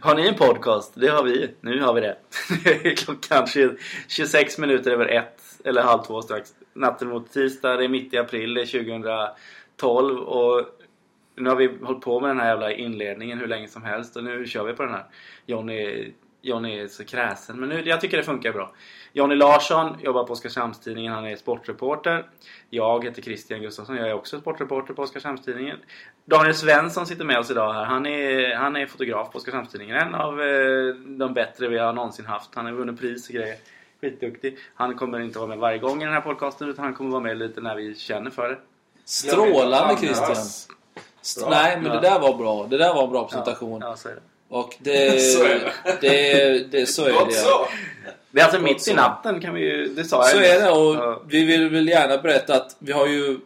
Har ni en podcast? Det har vi. Nu har vi det. Klockan 26 minuter över ett. Eller halv två strax. Natten mot tisdag. Det är mitt i april. Det är 2012. Och nu har vi hållit på med den här jävla inledningen hur länge som helst. Och nu kör vi på den här. Johnny, Johnny är så kräsen. Men nu, jag tycker det funkar bra. Johnny Larsson jobbar på Oskarshamnstidningen. Han är sportreporter. Jag heter Christian Gustafsson. Jag är också sportreporter på Oskarshamnstidningen. Daniel Svensson sitter med oss idag här. Han är, han är fotograf på Oskarshamnstidningen. En av eh, de bättre vi har någonsin haft. Han har vunnit pris och grejer. Skitduktig. Han kommer inte vara med varje gång i den här podcasten utan han kommer vara med lite när vi känner för det. Strålande Christian! St- Nej, men det där var bra. Det där var en bra presentation. Ja, så är det. Och det... Så är det. det, det så är det. så! Det är alltså mitt i så. natten kan vi ju... Det sa jag Så är det och Ja. vi vill väl gärna berätta att vi har ju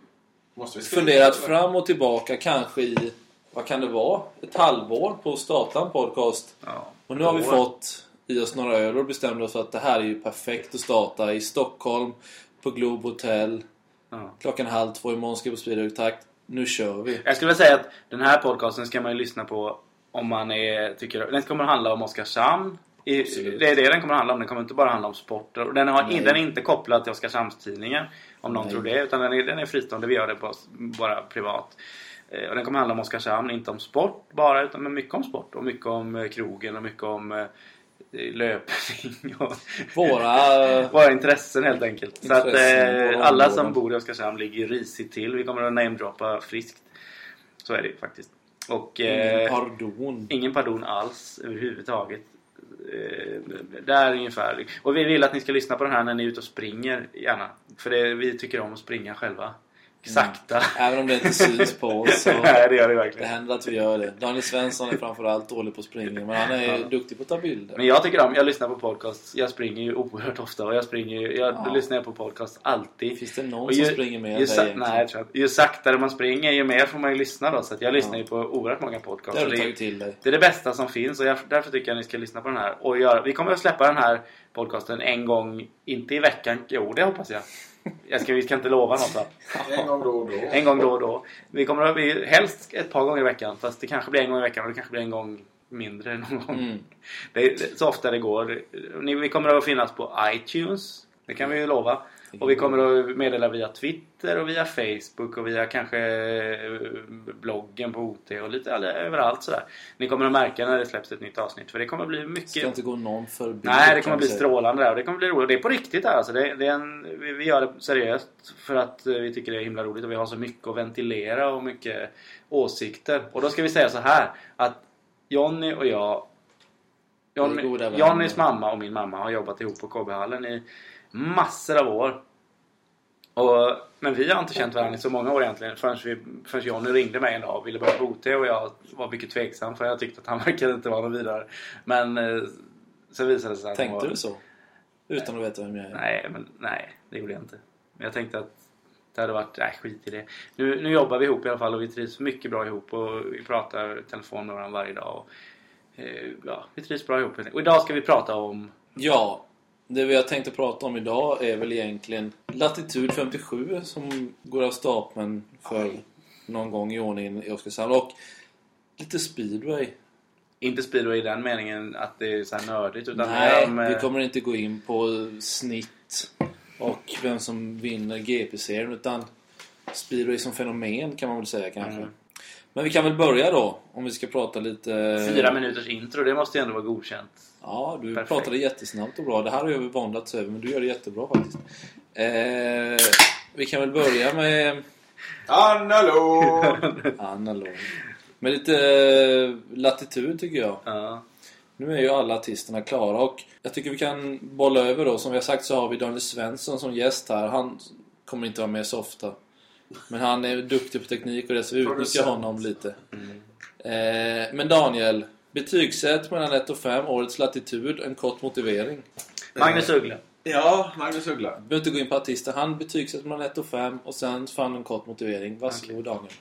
Måste vi funderat fram och tillbaka kanske i, vad kan det vara? Ett halvår på att starta en podcast. Ja. Och nu har vi fått i oss några öl och bestämde oss för att det här är ju perfekt att starta i Stockholm på Globe Hotel. Ja. Klockan halv två imorgon ska vi på speedhögtakt. Nu kör vi. Jag skulle vilja säga att den här podcasten ska man ju lyssna på om man är, tycker Den kommer handla om Oskarshamn. I, det är det den kommer handla om. Den kommer inte bara handla om sport. Och Den, har, Nej. den är inte kopplad till Oskarshamnstidningen. Om någon Nej. tror det. Utan den är, den är fristående. Vi gör det på, bara privat. Eh, Och den kommer handla om Oskarshamn. Inte om sport bara. Utan mycket om sport. Och mycket om eh, krogen. Och mycket om eh, löpning. Och Våra... våra intressen helt enkelt. Så att Intressen, eh, alla som bor i Oskarshamn ligger risigt till. Vi kommer att namedroppa friskt. Så är det ju faktiskt. Och Ingen eh, pardon. ingen pardon alls överhuvudtaget. Eh, där ungefär. Och vi vill att ni ska lyssna på den här när ni är ute och springer gärna. För det, vi tycker om att springa själva. Sakta. Även om det inte syns på oss så... Nej, det gör det Det verkligen. händer att vi gör det. Daniel Svensson är framförallt dålig på springning men han är Ja. duktig på att ta bilder. Men jag tycker om, jag lyssnar på podcast. Jag springer ju oerhört ofta och jag springer ju, jag Ja. lyssnar på podcast alltid. Finns det någon Och som ju- springer med ju dig egentligen? Nej, jag tror inte. Ju saktare man springer ju mer får man ju lyssna då. Så jag lyssnar Ja. ju på oerhört många Det podcasts. har Och du det, tagit till dig. det är det bästa som finns och jag, därför tycker jag att ni ska lyssna på den här. Och göra, vi kommer att släppa den här podcasten en gång, inte i veckan. Jo, det hoppas jag. Jag ska, vi ska inte lova något va? En gång då och då. En gång då och då. Vi kommer att bli helst ett par gånger i veckan. Fast det kanske blir en gång i veckan och det kanske blir en gång mindre någon gång. Mm. Det så ofta det går. Ni- Vi kommer att finnas på iTunes. Det kan vi ju lova. Och vi kommer att meddela via Twitter och via Facebook och via kanske eh, bloggen på OT och lite överallt sådär. Ni kommer att märka när det släpps ett nytt avsnitt. För det kommer att bli Ska mycket... inte gå någon förbi. Nej, det kommer att bli strålande där. Och det kommer att bli roligt. Det är på riktigt här alltså. Det, det är en, vi, gör det seriöst för att eh, vi tycker det är himla roligt och vi har så mycket att ventilera och mycket åsikter. Och då ska vi säga så här att Jonny och jag Johnny. Jonnys mamma och min mamma har jobbat ihop på KB-hallen i massor av år. Och, men vi har inte känt varandra i så många år egentligen förrän, vi, förrän Johnny ringde mig en dag och ville börja på OT och jag var mycket tveksam för jag tyckte att han verkade inte vara någon vidare. Men eh, så visade det sig att Tänkte var, du så? Utan att veta vem jag är? Nej, men, nej, det gjorde jag inte. Men jag tänkte att det hade varit, nej skit i det. Nu, nu jobbar vi ihop i alla fall och vi trivs mycket bra ihop och vi pratar i telefon med varandra varje dag. Och, eh, ja, vi trivs bra ihop. Och idag ska vi prata om Ja, det vi har tänkt att prata om idag är väl egentligen Latitud 57 som går av stapeln för någon gång i ordningen i Oskarshamn. Och lite speedway. Inte speedway i den meningen att det är så här nördigt utan Nej, om, eh, vi kommer inte gå in på snitt och vem som vinner GP-serien utan speedway som fenomen kan man väl säga kanske. Mm. Men vi kan väl börja då om vi ska prata lite... fyra minuters intro. Det måste ju ändå vara godkänt. Ja, du Perfekt. pratade jättesnabbt och bra. Det här har jag våndats över men du gör det jättebra faktiskt. Eh, vi kan väl börja med Analog! analog. Med lite eh, latitud tycker jag. Ja. Nu är ju alla artisterna klara och jag tycker vi kan bolla över då. Som vi har sagt så har vi Daniel Svensson som gäst här. Han kommer inte vara med så ofta. Men han är duktig på teknik och det så utnyttjar honom lite. Eh, men Daniel, betygssätt mellan 1 och 5, årets latitud, en kort motivering. Magnus Uggla. Ja, Magnus Uggla. Du behöver inte gå in på artister. Han betygsätter mellan 1 och 5 och sen han en kort motivering. Varsågod Daniel.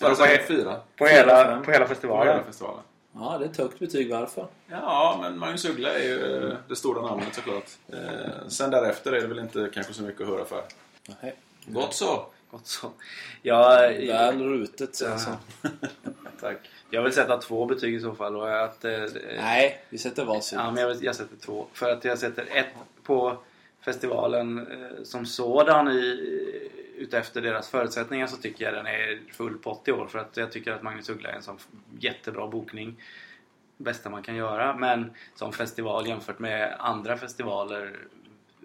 Jag har På he- sagt fyra På hela, på hela på festivalen. hela festivalen. Ja, det är ett högt betyg. Varför? Ja, men Magnus Uggla är ju eh, det stora namnet såklart. Eh, sen därefter är det väl inte kanske så mycket att höra för. Nej. Gott så. Gott så. Jag, Väl rutet så Ja. alltså. tack. Jag vill sätta två betyg i så fall. Och att, eh, Nej, vi sätter varsitt. Ja, men jag, jag sätter två. För att jag sätter ett på festivalen eh, som sådan i, utefter deras förutsättningar så tycker jag den är full pott i år. För att jag tycker att Magnus Uggla är en sån jättebra bokning. Bästa man kan göra. Men som festival jämfört med andra festivaler,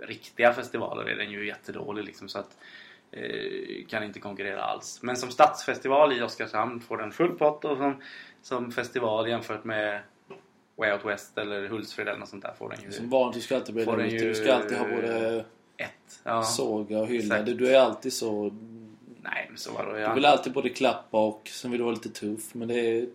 riktiga festivaler, är den ju jättedålig liksom. Så att eh, kan inte konkurrera alls. Men som stadsfestival i Oskarshamn får den full pott och som, som festival jämfört med Way Out West eller Hultsfred eller något sånt där får den ju Som vanligt, du ska alltid bli den ju- Du ska alltid ha både ett. Ja. såga och hylla. Du, du är alltid så... Nej, men så var det. Du vill alltid både klappa och sen vill du vara lite tuff. Men det,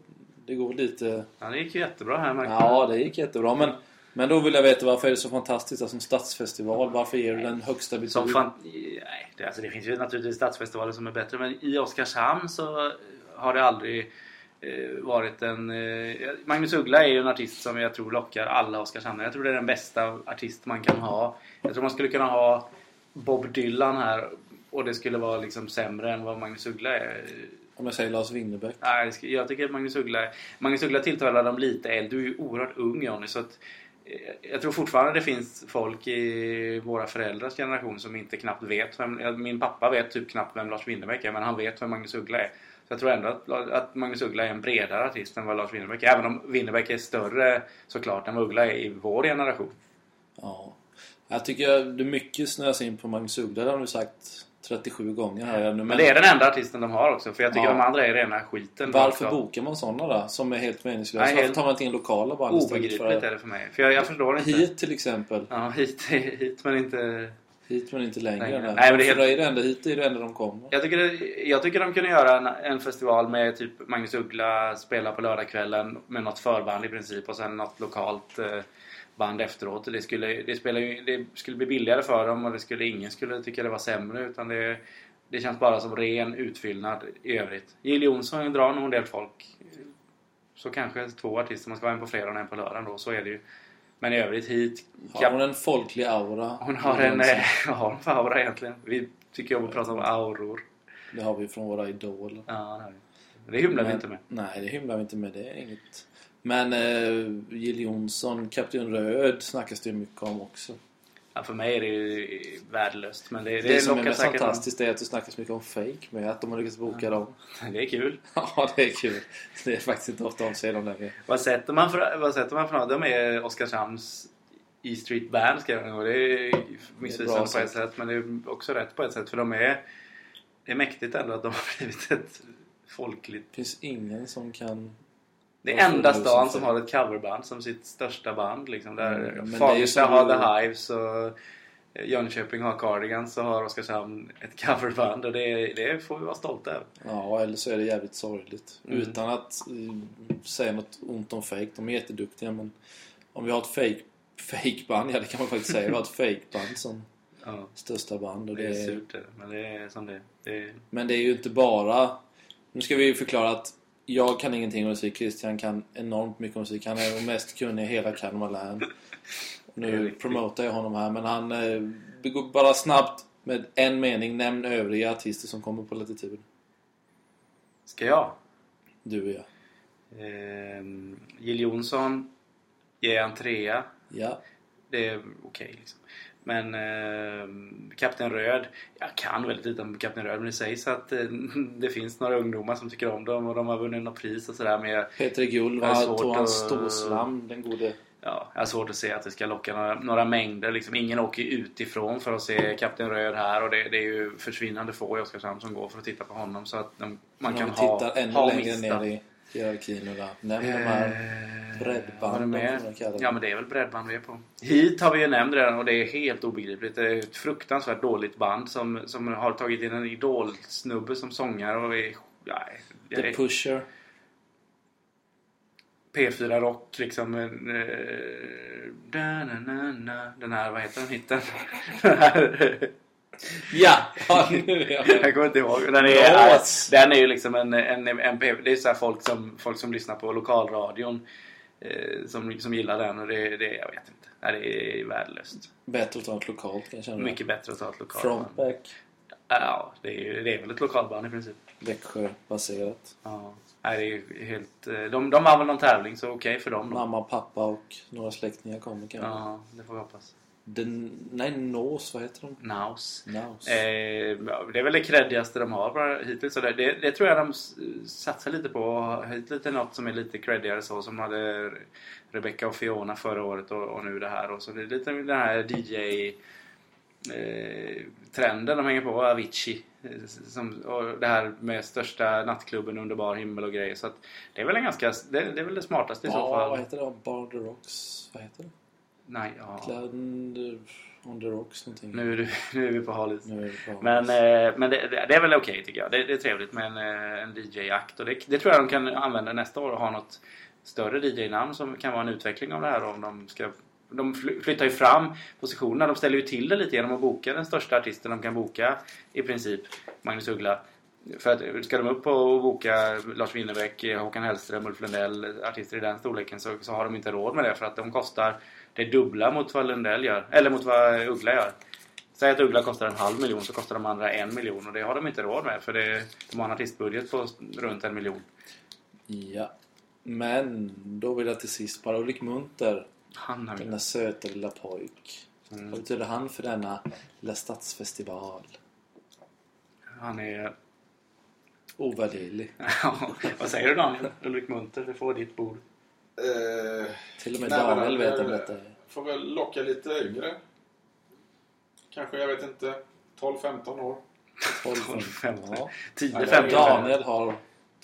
det går lite... ja, det gick ju jättebra här märkte Ja, det gick jättebra. Men, men då vill jag veta varför är det så fantastiskt som stadsfestival? Varför ger du den högsta jag. betyg? Som fan, nej, det, alltså, det finns ju naturligtvis stadsfestivaler som är bättre men i Oskarshamn så har det aldrig eh, varit en... Eh, Magnus Uggla är ju en artist som jag tror lockar alla Oskarshamnare. Jag tror det är den bästa artist man kan ha. Jag tror man skulle kunna ha Bob Dylan här och det skulle vara liksom sämre än vad Magnus Uggla är. Om jag säger Lars Winnerbäck. Nej, jag tycker att Magnus Uggla, Magnus Uggla tilltalar dem lite äldre. Du är ju oerhört ung Johnny. Så att, eh, Eh, jag tror fortfarande det finns folk i våra föräldrars generation som inte knappt vet vem... Min pappa vet typ knappt vem Lars Winnerbäck är men han vet vem Magnus Uggla är. Så jag tror ändå att, att Magnus Uggla är en bredare artist än vad Lars Winnerbäck är. Även om Winnerbäck är större såklart än vad Uggla är i vår generation. Ja. Jag tycker det är mycket snöas in på Magnus Uggla. Det har du sagt 37 gånger här nu. Men det är den enda artisten de har också. För jag tycker Ja. de andra är rena skiten. Varför av. bokar man sådana då? Som är helt meningslösa? Varför helt tar man inte in lokala band Obegripligt för... är det för mig. För jag, jag förstår inte. Hit till exempel. Ja, hit, hit men inte... Hit men inte längre. Längre. Nej, men det är helt- är det enda, hit är det enda de kommer. Jag tycker, det, jag tycker de kunde göra en, en festival med typ Magnus Uggla spela på lördagskvällen med något förband i princip och sen något lokalt eh, band efteråt. Det skulle, det, spelar ju, det skulle bli billigare för dem och det skulle, ingen skulle tycka det var sämre utan det, det känns bara som ren utfyllnad i övrigt. Jill Johnson drar nog en del folk. Så kanske två artister, man ska ha en på fredag och en på lördagen då, så är det ju. Men i övrigt hit... Har hon en folklig aura? hon har en... eh, Vad har hon för aura egentligen? Vi tycker om att prata om auror. Det har vi från våra idoler. Ja, det har vi. Det hymlar vi inte med. Nej, det hymlar vi inte med. Det är inget. Men eh, Jill Johnson, Kapten Röd snackas det mycket om också. Ja, för mig är det ju värdelöst. Men det, det, Det, som är mest fantastiskt är att det snackas mycket om fake med att de har lyckats boka dem. någon. Det är kul. Ja, det är kul. Det är faktiskt inte ofta de ser dem längre. Vad sätter man för, vad sätter man för något? De är Oskarshamns E Street Band skrev jag. Det är missvisande bra på ett sätt. Men det är också rätt på ett sätt. För de är... Det är mäktigt ändå att de har blivit ett folkligt... Det finns ingen som kan... Det är enda stan som har ett coverband som sitt största band. Liksom, där Mm, Fagersta har The Hives och Jönköping har Cardigans så har Oskarshamn ett coverband. Och det, det får vi vara stolta över. Ja, eller så är det jävligt sorgligt. Mm. Utan att eh, säga något ont om fake. De är jätteduktiga men om vi har ett fake fakeband, ja det kan man faktiskt säga. Vi har ett fakeband som Ja, största band. Och det det är surt det. Men det är som det det är. men det är ju inte bara... Nu ska vi ju förklara att jag kan ingenting om musik. Christian kan enormt mycket om musik. Han är mest kunniga i hela Kalmar län. Nu promotar jag honom här men han... Eh, bara snabbt med en mening. Nämn övriga artister som kommer på latitud. Ska jag? Du och jag. Ehm, Jill Johnson ger jag en trea. Ja. Det är okej liksom. Men ehm, Kapten Röd, jag kan väldigt lite om Kapten Röd men det sägs att eh, det finns några ungdomar som tycker om dem och de har vunnit något pris och sådär. Men jag, Peter Gull var, svårt tog han att- storslam, den gode. ja, jag har svårt att se att det ska locka några, några mängder. Liksom. Ingen åker utifrån för att se Kapten Röd här och det, det är ju försvinnande få i Oskarshamn som går för att titta på honom. Så att de, man kan ha, ännu ha längre mista. ner i där. Nämn de här Eh, det. Ja men det är väl breddband vi är på. Hit har vi ju nämnt redan och det är helt obegripligt. Det är ett fruktansvärt dåligt band som, som har tagit in en idolsnubbe som sångare och är... Jag The är Pusher. P4 Rock liksom. eh, da, na, na, na. Den här, vad heter den hitten? Den här- Ja! ja, nu är jag. Jag kommer inte ihåg. Den är, Lås. den är ju liksom en, en, en Det är så folk som, folk som lyssnar på lokalradion. Eh, som, som gillar den och det, det jag vet inte. Nej, det är värdelöst. Bättre att ta ett lokalt kan jag känna. Mycket bättre att ta ett lokalt. Frontback. Ja, det är, ju, det är väl ett lokalband i princip. Växjö-baserat. Ja. Nej, det är ju helt... eh, De, de vann väl någon tävling så okej för dem. då. Mamma, pappa och några släktingar kommer kanske. Ja, det får vi hoppas. Den, nej, Nås, vad heter de? Naus. Naus. Eh, det är väl det creddigaste de har bara hittills. Så det, det, det tror jag de satsar lite på. Ha hit lite något som är lite creddigare så. Som hade Rebecca och Fiona förra året och, och nu det här. Och så det är lite den här DJ eh, trenden de hänger på. Avicii. eh, Som, och det här med största nattklubben under bar himmel och grejer. Så att det är väl en ganska... Det, det är väl det smartaste i så Ja, vad fall. heter det? Bar the Rocks. Vad heter det? Nej, ja. Cloud on the- Rocks någonting. Nu är, du, nu är vi på halis. Men, eh, men det, det det är väl okej tycker jag. Det, det är trevligt med en, eh, en DJ-akt. Och det, tror jag de kan använda nästa år och ha något större DJ-namn som kan vara en utveckling av det här. Om de, ska, de fly- flyttar ju fram positionerna. De ställer ju till det lite genom att boka den största artisten de kan boka i princip. Magnus Uggla. För att ska de upp och boka Lars Winnerbäck, Håkan Hellström, Ulf Lundell, artister i den storleken så, så har de inte råd med det för att de kostar det dubbla mot vad Lundell gör. Eller mot vad Uggla gör. Säg att Uggla kostar en halv miljon så kostar de andra en miljon och det har de inte råd med för det, de har en artistbudget på runt en miljon. Ja. Men då vill jag till sist bara Ulrik Munter. Han har. Denna söta lilla pojk. Mm. Vad betyder han för denna lilla stadsfestival? Han är... Ovärderlig. vad säger du Daniel? Ulrik Munter, du får ditt bord. Eh, Till och med Daniel vet om detta. får väl locka lite yngre. Kanske, jag vet inte, 12-15 år. 12, 15. Ja. 10-15 Daniel har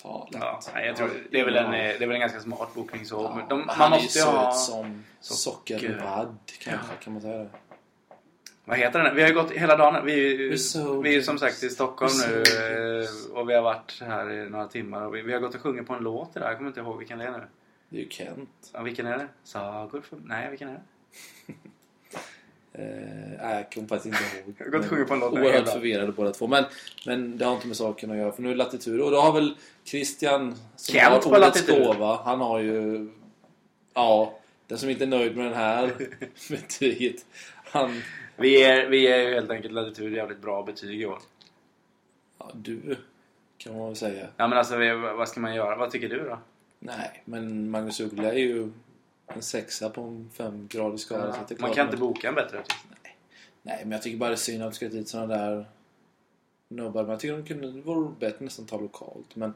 talat. Ja, nej, jag tror, det, är väl en, eh, det är väl en ganska smart bokning så. Ja, de, han man är ju måste ju ha... som socker. sockervadd kanske, kan man säga det? Vad heter den? Vi har ju gått hela dagen. Vi, vi är ju som sagt i Stockholm nu eh, och vi har varit här i några timmar och vi, vi har gått och sjungit på en låt idag. Jag kommer inte ihåg vilken det är nu. Det är ju Kent. Ja, vilken är det? Sagor för... Nej, vilken är det? Eh, nej, jag kommer faktiskt inte ihåg. Jag har gått och sjungit på en låt Oerhört förvirrade båda två. Men, men det har inte med saken att göra. För nu är det latitur. Och då har väl Christian som Kent har på gåva. Han har ju... Ja, den som inte är nöjd med den här betyget. Han... Vi är, vi är ju helt enkelt latitud jävligt bra betyg i år. Ja, du kan man väl säga. Ja men alltså vad ska man göra? Vad tycker du då? Nej, men Magnus Uggla är ju en sexa på en femgradig skala. så att det är man kan inte boka en bättre artist. Nej, men jag tycker bara det är synd att det ska dit sådana där nubbar. Men jag tycker de kunde, det vore bättre nästan ta lokalt. Men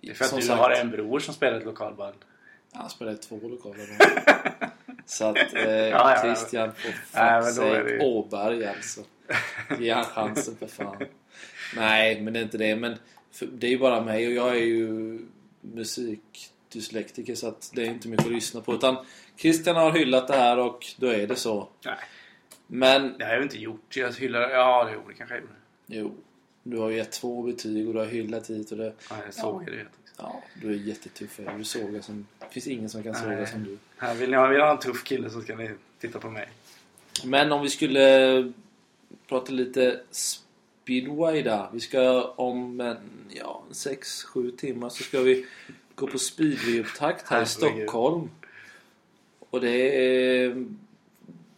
Det är för att du sagt, har en bror som spelar ett lokalband. Han spelar två lokala band. Så att eh, ja, ja. Christian får Nej, fuck men då är det Åberg alltså. Ge han chansen för fan. Nej, men det är inte det. Men för, det är ju bara mig och jag är ju musikdyslektiker så att det är inte mycket att lyssna på. Utan Christian har hyllat det här och då är det så. Nej, Men det har jag inte gjort. Jag hyllar... Ja, det gjorde det kanske jag gjorde. jo, du har ju gett två betyg och du har hyllat hit och det... Ja, jag såg det helt också. Ja, du är jättetuff. Du sågar som... Det finns ingen som kan såga som du. Här vill ni ha, vill ni ha en tuff kille så ska ni titta på mig. Men om vi skulle prata lite speedway där. Vi ska om en, ja, 6-7 timmar så ska vi gå på speedway-upptakt här i. Stockholm. Och det är,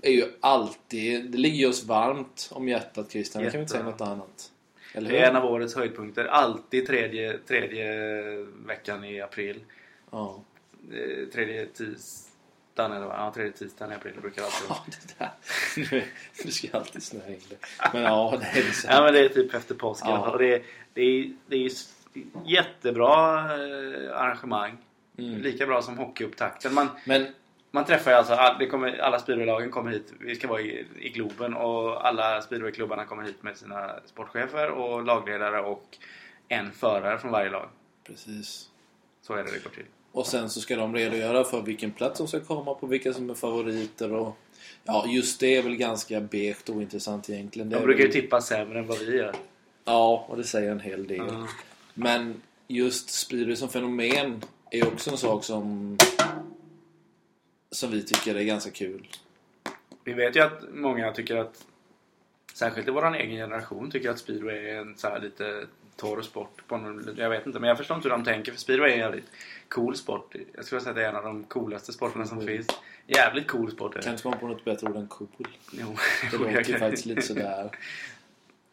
är ju alltid... Det ligger oss varmt om hjärtat Christian. Det kan vi inte säga något annat. Eller Det är en av årets höjdpunkter. Alltid tredje, tredje veckan i april. Ja. Eh, Tredje tisdagen eller vad? Ja, tredje tisdagen i april brukar alltid vara. Ja, det där. Nu, nu ska jag alltid snöa in det. Men ja, det är så. Ja men det är typ efter påsk Ja. Och det, det, är, det är jättebra eh, arrangemang. Mm. Lika bra som hockeyupptakten. Man, Men man träffar ju alltså, all, kommer, alla speedwaylagen kommer hit. Vi ska vara i, i Globen och alla speedwayklubbarna kommer hit med sina sportchefer och lagledare och en förare från varje lag. precis. Så är det det går till. Och sen så ska de redogöra för vilken plats de ska komma på, vilka som är favoriter och... Ja, just det är väl ganska beige och intressant egentligen. Det De brukar ju väl- tippa sämre än vad vi gör. Ja, och det säger en hel del. Mm. Men just speedway som fenomen är också en sak som... Som vi tycker är ganska kul. Vi vet ju att många tycker att Särskilt i vår egen generation tycker att speedway är en så lite torr sport. På någon, jag vet inte, men jag förstår inte hur de tänker. För speedway är en jävligt cool sport. Jag skulle säga att det är en av de coolaste sporterna som finns. Jävligt cool sport är Kan det. inte komma på något bättre ord än cool. Jo, Det jag låter ju kan- faktiskt lite sådär...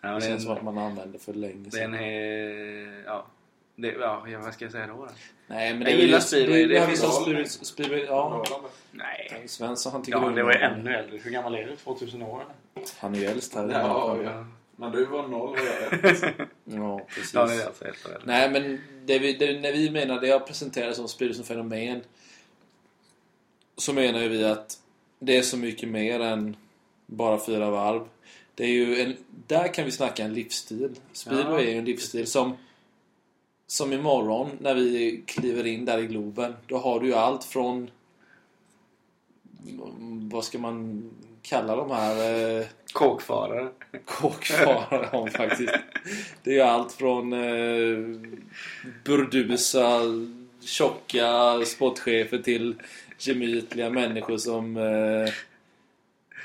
Ja, det känns som att man använde för länge sedan. Den är... Ja. Det, ja, vad ska jag säga då? då? Nej, men Jag det är gillar speedway, Det, finns vissa speedway, ja. Nej. Svensson han tycker Ja, det var ju det. ännu äldre. Hur gammal är du? 2000 år? Han är ju äldst här. Ja, Ja. Men du var noll och jag ett. ja precis. Ja, det är alltså äldre. Nej, men det vi, det, när vi menar det jag presenterar som speedway som fenomen så menar ju vi att det är så mycket mer än bara fyra varv. Det är ju en, där kan vi snacka en livsstil. Speedway Ja. är ju en livsstil som som imorgon när vi kliver in där i Globen. Då har du ju allt från vad ska man kalla de här eh, Kåkfarare. kåkfarare om faktiskt. Det är ju allt från eh, burdusa, tjocka sportchefer till gemytliga människor som... Eh,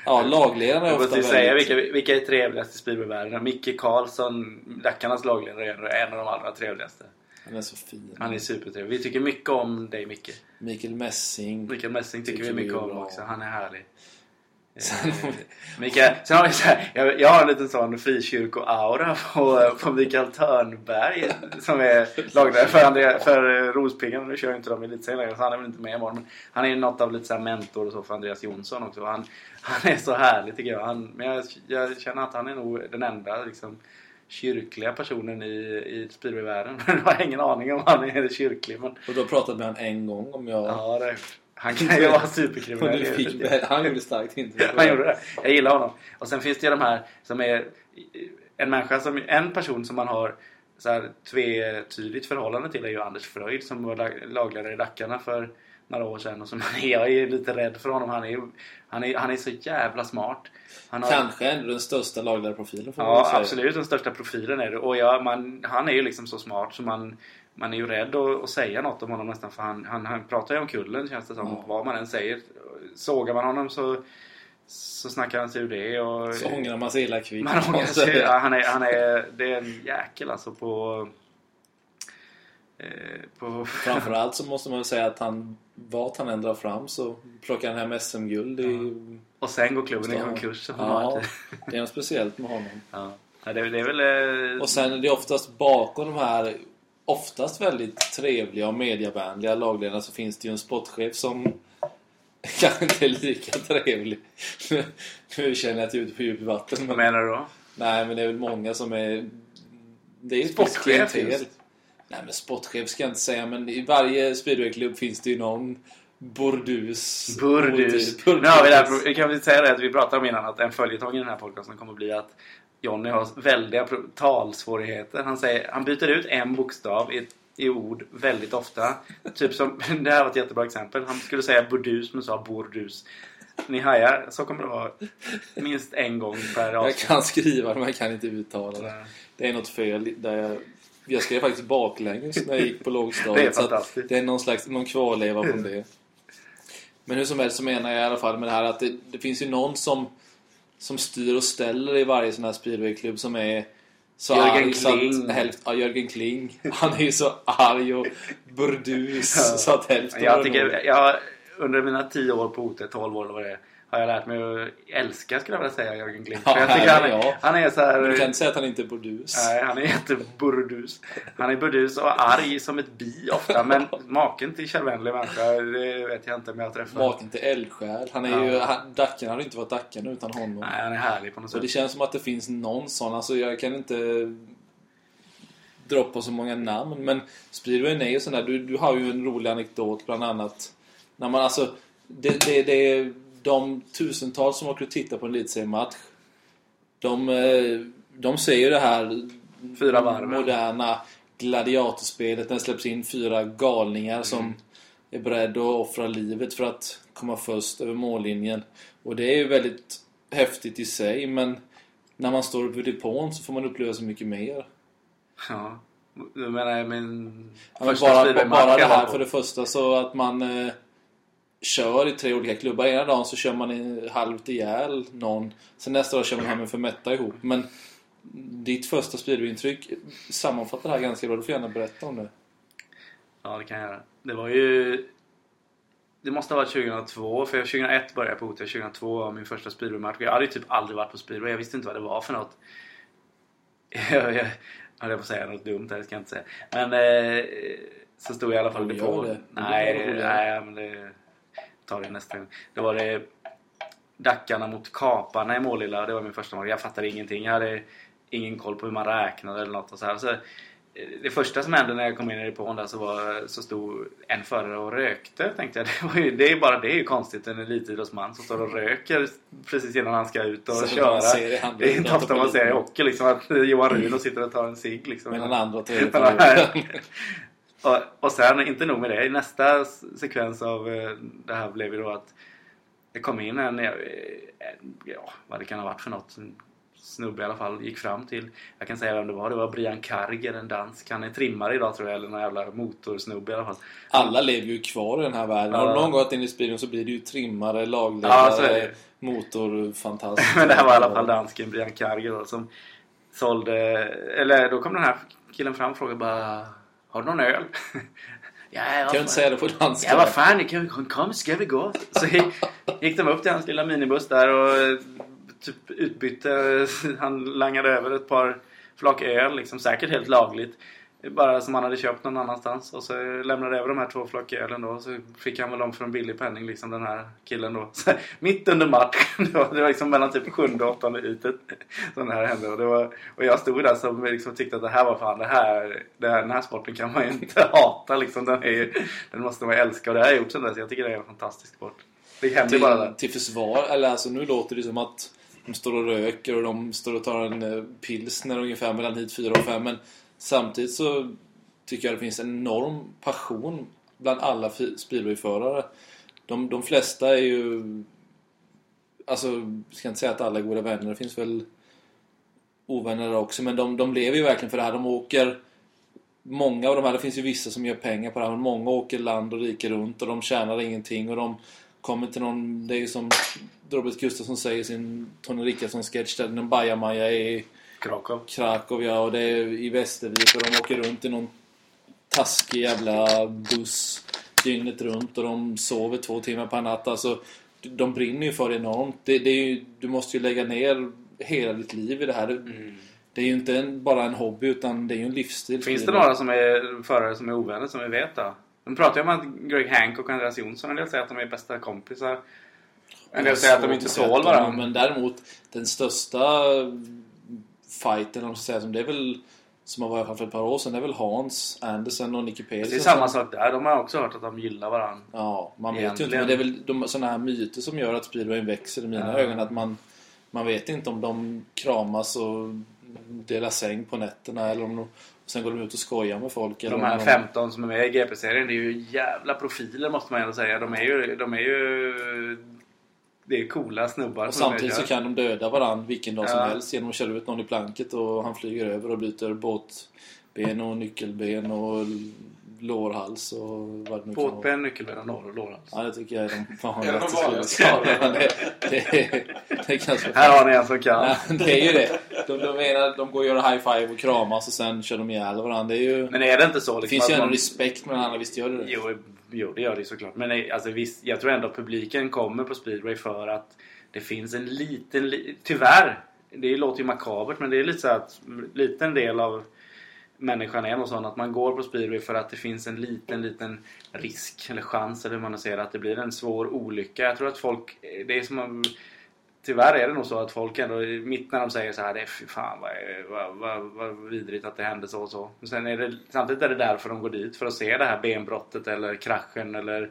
ja, lagledarna är ofta måste säga väldigt... vilka, vilka är trevligast i speedwayvärlden. Micke Karlsson, Dackarnas lagledare, är en av de allra trevligaste. Han är så fin. Han är supertrevlig. Vi tycker mycket om dig Micke. Mikael Messing. Mikael Messing tycker, Tycker vi mycket om bra. också. Han är härlig. Sen Eh, Mikael, sen har vi så här, jag, jag har en liten sån frikyrko-aura på, på Mikael Törnberg som är lagledare för, Andrea- för Rospiggarna. Nu kör ju inte de elitserien längre så han är väl inte med imorgon. Men han är ju något av lite så här mentor och så för Andreas Jonsson också. Han, han är så härlig tycker jag. Han, men jag, jag känner att han är nog den enda liksom, kyrkliga personen i, i speedwayvärlden. Jag har ingen aning om han är kyrklig men Och du har pratat med honom en gång om jag... ja, det, han kan ju vara superkriminell. han gjorde starkt intryck. Han gjorde det. Jag gillar honom. Och sen finns det ju de här som är en människa som, en person som man har så här tvetydigt förhållande till är ju Anders Fröjd som var lag- lagledare i Dackarna för några år sedan. Och som, jag är lite rädd för honom. Han är, han är, han är så jävla smart. Han har, Kanske ändå den största lagledarprofilen får Ja, absolut. Den största profilen är det. Och ja, man, han är ju liksom så smart så man, man är ju rädd att, att säga något om honom nästan. För han, han, han pratar ju om kullen känns det som. Ja. Vad man än säger. Sågar man honom så, så snackar han sig ur det. Och, Så ångrar man sig illa kvickt. man ångrar sig. Ja, han är, han är, det är en jäkel alltså på... Eh, på Framförallt så måste man väl säga att han, vart han än drar fram så plockar han hem SM-guld i... och sen går klubben i Ja. konkurs. Ja, det är något speciellt med honom. ja. Ja, det, det är väl... eh, Och sen är det oftast bakom de här oftast väldigt trevliga och mediavänliga lagledarna så finns det ju en sportchef som kanske inte är lika trevlig. nu känner jag att jag är ute på djupt vatten. Vad Men, menar du då? nej, men det är väl många som är... Det är ju Sportchef. Nej, men sportchef ska jag inte säga, men i varje speedwayklubb finns det ju någon burdus. Burdus. Burdus. Nu har vi det här, vi kan väl säga det att vi pratade om innan att en följetong i den här podcasten kommer att bli att Jonny har väldiga talsvårigheter. Han, säger, han byter ut en bokstav i, i ord väldigt ofta. Typ som, det här var ett jättebra exempel. Han skulle säga burdus men sa bordus. Ni hajar, så kommer det vara minst en gång per Jag avsnitt. kan skriva det, men jag kan inte uttala det. Det är något fel där jag... Jag skrev faktiskt baklänges när jag gick på Det är lågstadiet. så att fantastiskt. det är någon slags någon kvarleva från det. Men hur som helst så menar jag i alla fall med det här att det, det finns ju någon som, som styr och ställer i varje sån här speedwayklubb som är så Jörgen Kling. att hälft, ja, Jörgen Kling. Han är ju så arg och burdus Ja. så att hälften Jag tycker, jag, under mina 10 år på OT, 12 år eller vad det är, har jag lärt mig att älska skulle jag vilja säga Jörgen Kling. Ja, jag tycker han, jag. han är så här... Men du kan inte säga att han inte är burdus. Nej, han är jätteburdus. Han är burdus och arg som ett bi ofta. Men maken till kärvänlig människa, det vet jag inte om jag träffat. Maken till eldsjäl. Han är Ja. ju, han, Dackarna hade inte varit Dackarna utan honom. Nej, han är härlig på något Så det sätt. känns som att det finns någon sån. Alltså jag kan inte droppa så många namn. Men speedwayen är ju sån där. Du, du har ju en rolig anekdot bland annat. När man alltså... Det, det, det de tusentals som åker och tittar på en elitseriematch. De, eh, de ser ju det här Fyra varv. moderna gladiatorspelet. Det släpps in fyra galningar som är beredda att offra livet för att komma först över mållinjen. Och det är ju väldigt häftigt i sig men när man står uppe vid depån så får man uppleva så mycket mer. Ja. Du menar min Ja, men första bara, bara det här för det första så att man eh, kör i tre olika klubbar. Ena dagen så kör man i halvt ihjäl någon. Sen nästa dag kör man hem en för mätta ihop. Men ditt första speedwayintryck sammanfattar det här ganska bra. Du får gärna berätta om det. Ja, det kan jag göra. Det var ju... Det måste ha varit 2002, för 2001 började jag på OT. 2002 var min första speedwaymatch. Jag hade ju typ aldrig varit på speedway. Jag visste inte vad det var för något. jag, jag höll på säga något dumt här, det ska jag inte säga. Men eh, så stod jag i alla fall gör depån. det. Nej, hålla nej, men det tar det nästa gång. Då var det Dackarna mot Kaparna i Målilla. Det var min första mål. Jag fattade ingenting. Jag hade ingen koll på hur man räknade eller något. Och så här. Så, eh, det första som hände när jag kom in i depån där så, var, så stod en förare och rökte. Tänkte jag. Det, ju, det är bara det är ju konstigt. En elitidrottsman som står och röker precis innan han ska ut och Så köra. handen- det är inte ofta man ser i hockey liksom, att Johan Runo sitter och tar en cigg. Liksom. Mellan andra perioden. och, och sen, inte nog med det, i nästa sekvens av eh, det här blev ju då att det kom in en, eh, ja, vad det kan ha varit för något, en snubbe i alla fall, gick fram till, jag kan säga vem det var, det var Brian Karger, en dansk. Han är trimmare idag tror jag, eller någon jävla motorsnubbe i alla fall. Alla lever ju kvar i den här världen. Ja. Har du någon gång gått in i speedway så blir det ju trimmare, Ja, lagledare, det. motorfantast. Men det här var i alla fall dansken Brian Karger då, som sålde, eller då kom den här killen fram och frågade bara, har du någon öl? ja, Kan du inte säga det på danska? Ja, vad fan, kan, kom, ska vi gå? Så gick, de upp till hans lilla minibuss där och typ utbytte. Han langade över ett par flak öl, liksom säkert helt lagligt. Bara som han hade köpt någon annanstans. Och så lämnade över de här två flak ölen då. Så fick han väl dem för en billig penning, liksom den här killen då. Så, mitt under matchen. Det var, det var liksom mellan typ sjunde och åttonde ytet. Som det här hände. Och, det var, och jag stod där som liksom tyckte att det här var fan, det här, det här, den här sporten kan man ju inte hata liksom. Den, är, ju- den måste man älska. Och det har jag gjort sen dess. Jag tycker det är en fantastisk sport. Det händer bara till, där. till försvar, eller alltså nu låter det som att de står och röker och de står och tar en eh, pilsner ungefär mellan hit 4 och 5 men samtidigt så tycker jag det finns en enorm passion bland alla speedwayförare. De, de flesta är ju alltså, jag ska inte säga att alla är goda vänner, det finns väl ovänner där också men de, de lever ju verkligen för det här. De åker Många av de här, det finns ju vissa som gör pengar på det här men många åker land och rike runt och de tjänar ingenting och de kommer till någon, det är ju som Robert Gustafsson säger i sin Tony Rickardsson-sketch där Den bajamaja är... Krakow. Krakow ja, och det är i Västervik och de åker runt i någon taskig jävla buss dygnet runt och de sover två timmar per natt. Alltså, de brinner ju för det enormt. Det, det är ju, du måste ju lägga ner hela ditt liv i det här. Det, det är ju inte en, bara en hobby utan det är ju en livsstil. Finns det några som är förare som är ovänner som vi vet då? De pratar ju om att Greg Hank och Andreas Jonsson, en del säger att de är bästa kompisar. En del säger att de inte tål varandra. Men däremot, den största fighten, om man ska säga, som det är väl som har varit för ett par år sedan, det är väl Hans Andersen och Nicky Pedersen. Det är samma sak där. De har också hört att de gillar varandra. Ja, man vet ju inte. Men det är väl de, sådana här myter som gör att speedwayen växer i mina Ja. ögon. Att man, man vet inte om de kramas och delar säng på nätterna eller om de, sen går de ut och skojar med folk. Eller De här 15 som är med i GP-serien, det är ju jävla profiler måste man ändå säga. De är ju... De är ju det är coola snubbar Och som samtidigt så kan de döda varandra vilken dag som Ja. helst genom att köra ut någon i planket och han flyger över och byter båtben och nyckelben och lårhals och vad det nu kan vara. Båtben, nyckelben och norr och lårhals. Ja, det tycker jag är de det vanligaste skadorna. Det, det, det Här har ni en som kan. Ja, det är ju det. De, de, menar, de går och gör high five och kramas och sen kör de ihjäl varandra. Det, är ju, Men är det inte så? det Liksom, finns ju ändå man- respekt mellan alla, visst gör det det? Jo, jo, det gör det såklart. Men nej, alltså, visst, jag tror ändå att publiken kommer på speedway för att det finns en liten, li- tyvärr, det låter ju makabert men det är lite så att en liten del av människan är och sån att man går på speedway för att det finns en liten, liten risk eller chans eller hur man nu säger att det blir en svår olycka. Jag tror att folk, eh, det är som om, Tyvärr är det nog så att folk ändå, mitt när de säger så här, det är fy fan vad, vad, vad, vad vidrigt att det hände så och så. Men sen är det, samtidigt är det därför de går dit, för att se det här benbrottet eller kraschen eller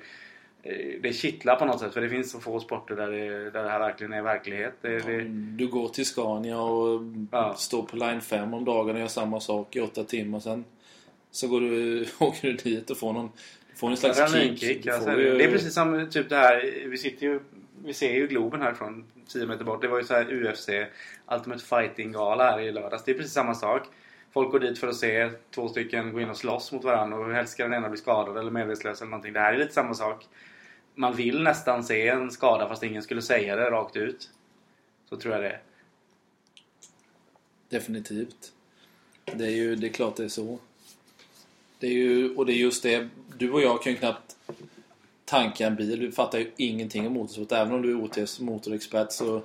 eh, det kittlar på något sätt för det finns så få sporter där det, där det här verkligen är verklighet. Det, det, Du går till Scania och Ja. står på line 5 om dagen och gör samma sak i åtta timmar. Sen så går du, åker du dit och får någon får en slags kick. Du alltså, ju- Det är precis som typ det här, vi sitter ju vi ser ju Globen härifrån 10 meter bort. Det var ju så här UFC Ultimate Fighting Gala här i lördags. Det är precis samma sak. Folk går dit för att se två stycken gå in och slåss mot varandra och helst ska den ena bli skadad eller medvetslös eller någonting. Det här är lite samma sak. Man vill nästan se en skada fast ingen skulle säga det rakt ut. Så tror jag det är. Definitivt. Det är ju det är klart det är så. Det är ju, och det är just det. Du och jag kan ju knappt tanka en bil. Du fattar ju ingenting om motorsport. Även om du är OTs motorexpert så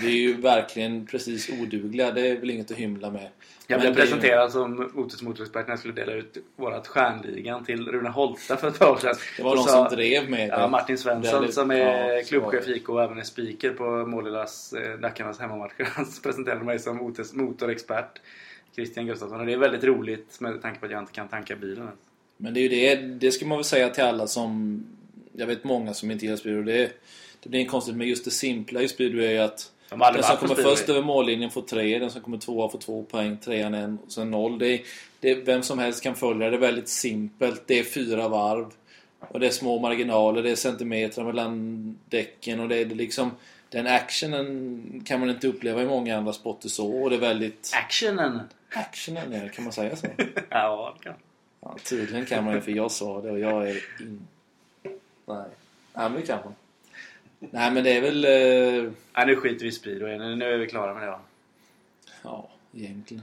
Vi är ju verkligen precis odugliga. Det är väl inget att hymla med. Jag blev det är ju- presenterad som Otus motorexpert när jag skulle dela ut vårat stjärnligan till Rune Holta för ett tag sedan. Det var Och någon sa- som drev med Ja, det. Martin Svensson Väldigt- som är ja, klubbchef IK och även är speaker på Målillas eh, Dackarnas hemmamatcher. Han presenterade mig som Otus motorexpert. Christian Gustafsson. Och det är väldigt roligt med tanke på att jag inte kan tanka bilen ens. Men det är ju det, det ska man väl säga till alla som... Jag vet många som inte gillar speedway. Det, det blir konstigt med just det simpla i speedway är ju att De den som kommer först över mållinjen får tre, den som kommer tvåa får två poäng, trean en och sen noll. Det är, det är, vem som helst kan följa det. är väldigt simpelt. Det är fyra varv. Och det är små marginaler, det är centimeter mellan däcken och det är liksom... Den actionen kan man inte uppleva i många andra sporter så. Och det är väldigt... Actionen! Actionen, ja, kan man säga så? Ja, det kan. Ja, tydligen kan man ju, för jag sa det och jag är in... Nej. Nej, men det kan man. Nej, men det är väl... Eh... Nej, nu skiter vi i speedway. Nu är vi klara med det va? Ja, egentligen.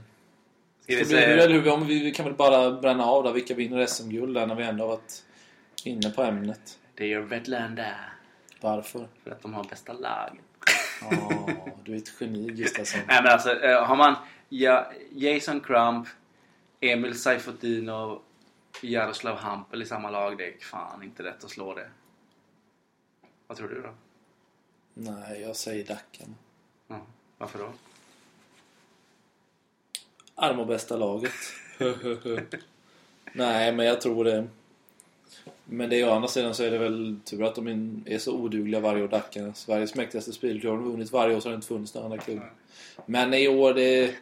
Ska vi säga... eller om vi, kan väl bara bränna av där vilka vinner SM-guld där när vi ändå har varit inne på ämnet. Det gör Vetlanda. Varför? För att de har bästa lag. Ja, du är ett geni Gustafsson. Nej men alltså, eh, har man ja, Jason Crump, Emil Saifuddinov, Jaroslav Hampel i samma lag, det är fan inte lätt att slå det. Vad tror du då? Nej, jag säger Dackarna. Ja, varför då? Arma bästa laget. Nej, men jag tror det. Men det är å andra sidan så är det väl tur att de är så odugliga varje år, Dackarna. Sveriges mäktigaste har de vunnit varje år så har det inte funnits några andra klubbar. Men i år, det...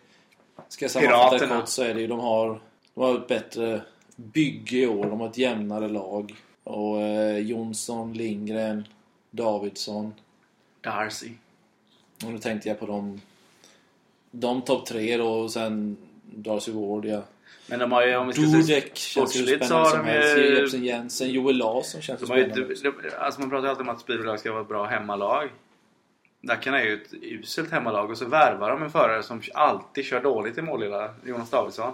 Ska jag sammanfatta kort så är det ju, de har, de har ett bättre bygge i år. De har ett jämnare lag. Och eh, Jonsson, Lindgren, Davidsson. Darcy. Och nu tänkte jag på de... De topp tre då och sen Darcy Ward, ja. Men de har ju, om vi ska Dudek känns ju spännande har som helst. ju- Jepsen Jensen, Joel Larsson känns ju De ju, spännande. inte- de, alltså man pratar ju alltid om att speedwaylag ska vara ett bra hemmalag. Dackarna är ju ett uselt hemmalag och så värvar de en förare som alltid kör dåligt i mållilla, Jonas Davidsson.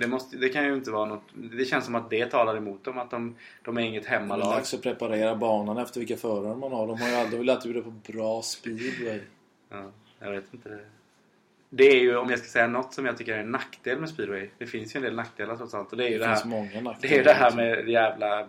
Det, måste, det kan ju inte vara något... Det känns som att det talar emot dem, att de, de är inget Det är hemmalag. dags att preparera banan efter vilka förare man har. De har ju aldrig velat bjuda på bra speedway. Ja, jag vet inte. Det är ju, om jag ska säga något som jag tycker är en nackdel med speedway. Det finns ju en del nackdelar trots allt. Och det är ju Det det, finns här, många nackdelar. det, är det här med jävla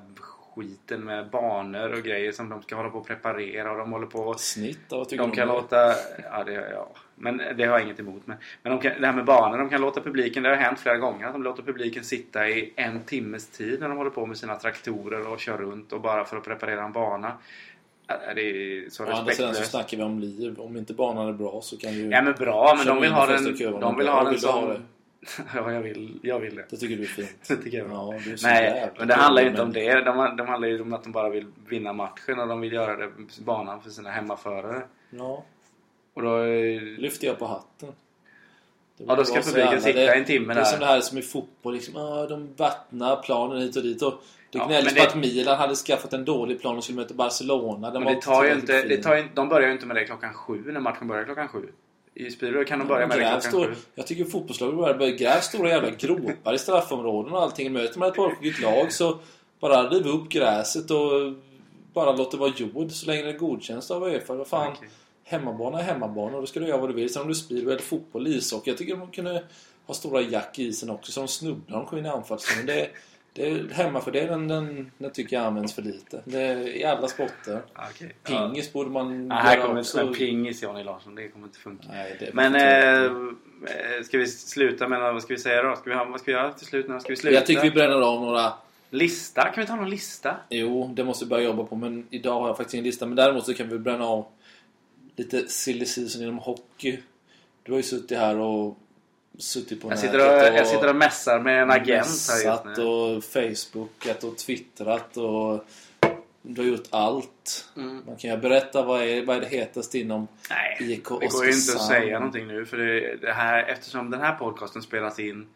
skiten med banor och grejer som de ska hålla på och preparera och de håller på Snitt då, vad tycker De du kan låta... Ja, det, ja. Men det har jag inget emot. Men, men de kan, det här med banor, de kan låta publiken... Det har hänt flera gånger att de låter publiken sitta i en timmes tid när de håller på med sina traktorer och kör runt och bara för att preparera en bana. Det är så Å andra sidan så respektlöst. snackar vi om liv. Om inte banan är bra så kan ju... Ja men bra, men de vill ha de den... De vill ha den som... Ja, jag vill, jag vill det. Det tycker du är fint. Det tycker jag är. Ja, är Nej, jävla men det handlar ju inte om det. De, de handlar ju om att de bara vill vinna matchen och de vill göra det banan för sina hemmaförare. Ja, Och då... är- lyfter jag på hatten. Ja, då ska publiken sitta det, en timme Det är där. som det här som i fotboll. Liksom, ah, de vattnar planen hit och dit. Och det Ja, gnälls men på att Milan hade skaffat en dålig plan och skulle möta Barcelona. Den Men det tar ju inte, det tar ju, de börjar ju inte med det klockan sju när matchen börjar klockan sju. I speedway kan de börja med det klockan sju. jag tycker fotbollslag börjar börja gräv stora jävla gropar i straffområden och allting. Möter man ett porrigt lag så bara riv upp gräset och bara låt det vara jord så länge det godkänns av Uefa. Vad fan, Okej. Hemmabana är hemmabana och då ska du göra vad du vill. Sen om du speedway eller fotboll, ishockey. Jag tycker de kunde ha stora jack i isen också så de snubblar om de kommer in i anfallszon. Det, det är hemmafördelen, den, den tycker jag används för lite. Det är i alla sporter. Ja, okej. Pingis borde man Ja, här kommer också. inte en pingis Johnny Larsson. Det kommer inte funka. Nej, Men eh, eh, ska vi sluta med vad ska vi säga då? Ska vi vad ska vi göra till slut? När ska vi sluta? Jag tycker vi bränner av några Lista? Kan vi ta någon lista? Jo, det måste vi börja jobba på. Men idag har jag faktiskt ingen lista. Men däremot så kan vi bränna av lite silly season inom hockey. Du har ju suttit här och suttit på Jag nätet sitter och, jag sitter och mässar med en agent här just nu. och facebookat och twittrat och du har gjort allt. Mm. Man kan ju berätta vad är, vad är det hetaste inom Nej, IK det går ju inte att Oskarshamn. säga någonting nu. För det, det här, eftersom den här podcasten spelas in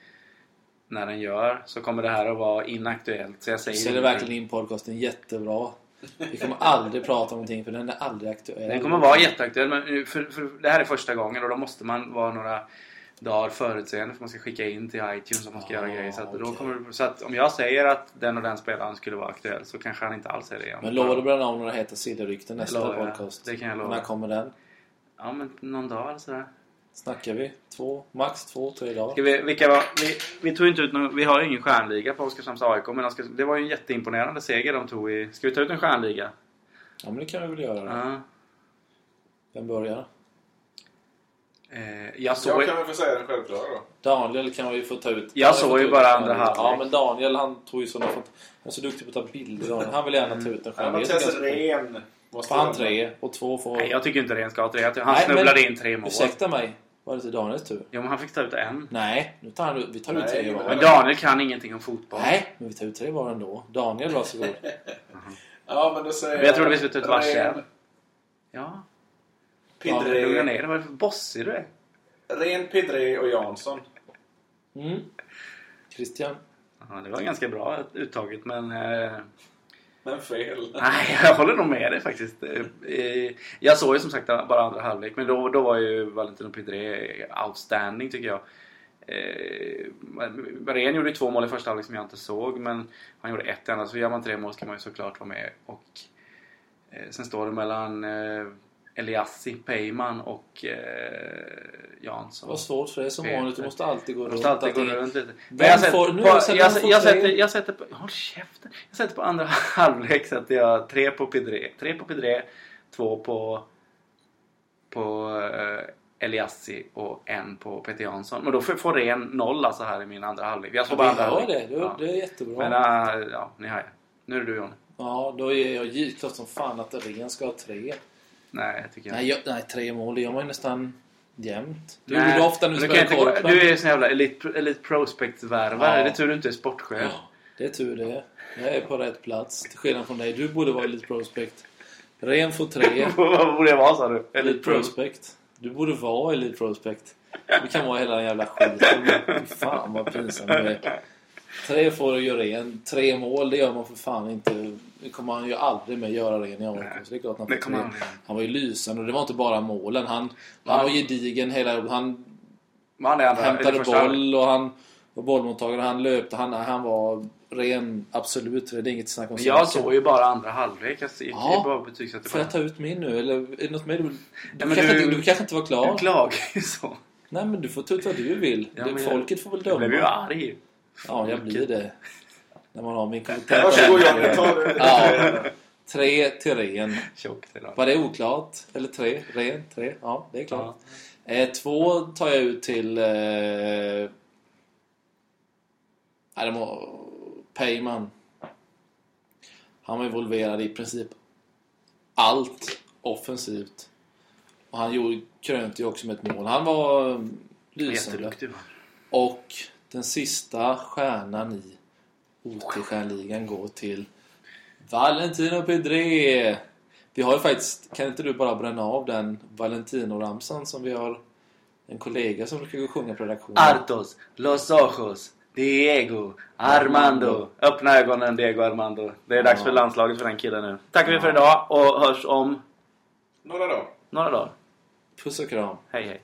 när den gör så kommer det här att vara inaktuellt. Så jag säger säljer ingenting. verkligen in podcasten jättebra. Vi kommer aldrig prata om någonting för den är aldrig aktuell. Den kommer vara jätteaktuell men för, för det här är första gången och då måste man vara några dagar förutseende för man ska skicka in till iTunes om man ska Ah, göra grejer. Så att, då okej. kommer, så att om jag säger att den och den spelaren skulle vara aktuell så kanske han inte alls är det. Men lovar du bränna av några heta sidorykten nästa podcast? Det kan jag lova. När kommer den? Ja, men någon dag eller sådär. Snackar vi? Två, max två, tre dagar? Ska vi, vilka var, vi, vi tog inte ut någon, Vi har ju ingen stjärnliga på Oskarshamns AIK, men ska, det var ju en jätteimponerande seger de tog i... Ska vi ta ut en stjärnliga? Ja, men det kan vi väl göra. Ja. Vem börjar? Eh, jag såg... Jag kan väl få säga den självklara då. Daniel kan vi få ta ut. Jag Han såg ju bara andra halvlek. Ja, men Daniel han tog ju sådana... Han är så duktig på att ta bilder. Han vill gärna ta ut en stjärnliga. Mattias Ren. Måste Får han tre och två får... Nej, jag tycker inte Ren ska ha tre. Han Nej, men- snubblade in tre mål. Ursäkta mig. Var det till Daniels tur? Jo, men han fick ta ut en. Nej, nu tar han, vi tar ut tre men- var. Men Daniel kan ingenting om fotboll. Nej, men vi tar ut tre var ändå. Daniel, varsågod. Ja, men då säger Men jag trodde vi skulle ta ut varsin. Ja. Pidré, Lugna ner dig. Vad är det för bossig du är? Ren, Pidré och Jansson. Mm. Christian? Ja, det var ganska bra uttaget, men... Eh, men fel. nej, jag håller nog med dig faktiskt. Eh, eh, jag såg ju som sagt bara andra halvlek, men då, då var ju Valentino Pidré outstanding tycker jag. Eh, Varén Ren gjorde ju två mål i första halvlek som jag inte såg, men han gjorde ett enda. Så gör man tre mål ska man ju såklart vara med. Och sen står det mellan Eliassi, Peyman och eh, Jansson. Det var svårt för dig som Peter. vanligt. Du måste alltid gå Jag runt. måste alltid gå runt lite. Men jag sätter, nu jag jag, jag, sätter, jag sätter på... Håll käften! Jag sätter på andra halvlek sätter jag tre på Pidré. Tre på Pidré, två på... På uh, Eliassi och en på Peter Jansson. Men då får får ren noll alltså här i min andra halvlek. Jag Ja, såg bara andra halvlek. det. Det, Ja. det är jättebra. Men äh, ja, ni har Nu är det du Johnny. Ja, då är jag givet som fan att Ren ska ha tre. Nej, jag tycker Nej, jag, nej, tre mål. Det gör man ju nästan jämt. Det Nej, gjorde du ofta du du inte gå, korpen. Du är sån jävla Elite, elite Prospect-värvare. Ja. Det är tur du inte är sportchef. Ja, det är tur det. Jag är på rätt plats. Till skillnad från dig. Du borde vara Elite Prospect. Ren får tre. Vad borde jag vara sa du? Elite Prospect. Du borde vara Elite Prospect. Du kan vara hela den jävla skiten. Fan vad pinsamt det är. Tre får du göra ren. Tre mål, det gör man för fan inte. Det kommer han ju aldrig mer göra ren i AIK. Det är klart han Det kommer han. Han var ju lysande och det var inte bara målen. Han, han var gedigen hela... Han han hämtade boll och han var bollmottagare. Han löpte. Han, han var ren. Absolut. Det är inget snack om jag såg ju bara andra halvlek. Jag Ja. ju bara Får jag ta ut min nu? Eller är det något mer du vill? Du, men kanske, du- Inte, du kanske inte var klar? Du klagar ju så. Nej men du får ta ut vad du vill. Ja, Det- men jag- Folket får väl Jag blev ju döma. arg. Ja, jag blir det. När man har min kompetens. Varsågod Johnny, ta. Ja. Tre till ren. Tjockt idag. Var det oklart? Eller tre? Ren? Tre? Ja, det är klart. Eh, två tar jag ut till... Eh... Nej, det må... Peyman. Han var involverad i princip allt offensivt. Och han gjorde, krönte ju också med ett mål. Han var eh, lysande. Och den sista stjärnan i OT-stjärnligan går till Valentino Pedré. Vi har ju faktiskt, kan inte du bara bränna av den Valentino-ramsan som vi har en kollega som brukar gå och sjunga på redaktionen? Artos, Los Ojos, Diego, Armando. Öppna ögonen Diego Armando. Det är dags Ja. för landslaget för den killen nu. Tackar vi för idag och hörs om Några dagar. några dagar. Puss och kram. Hej hej.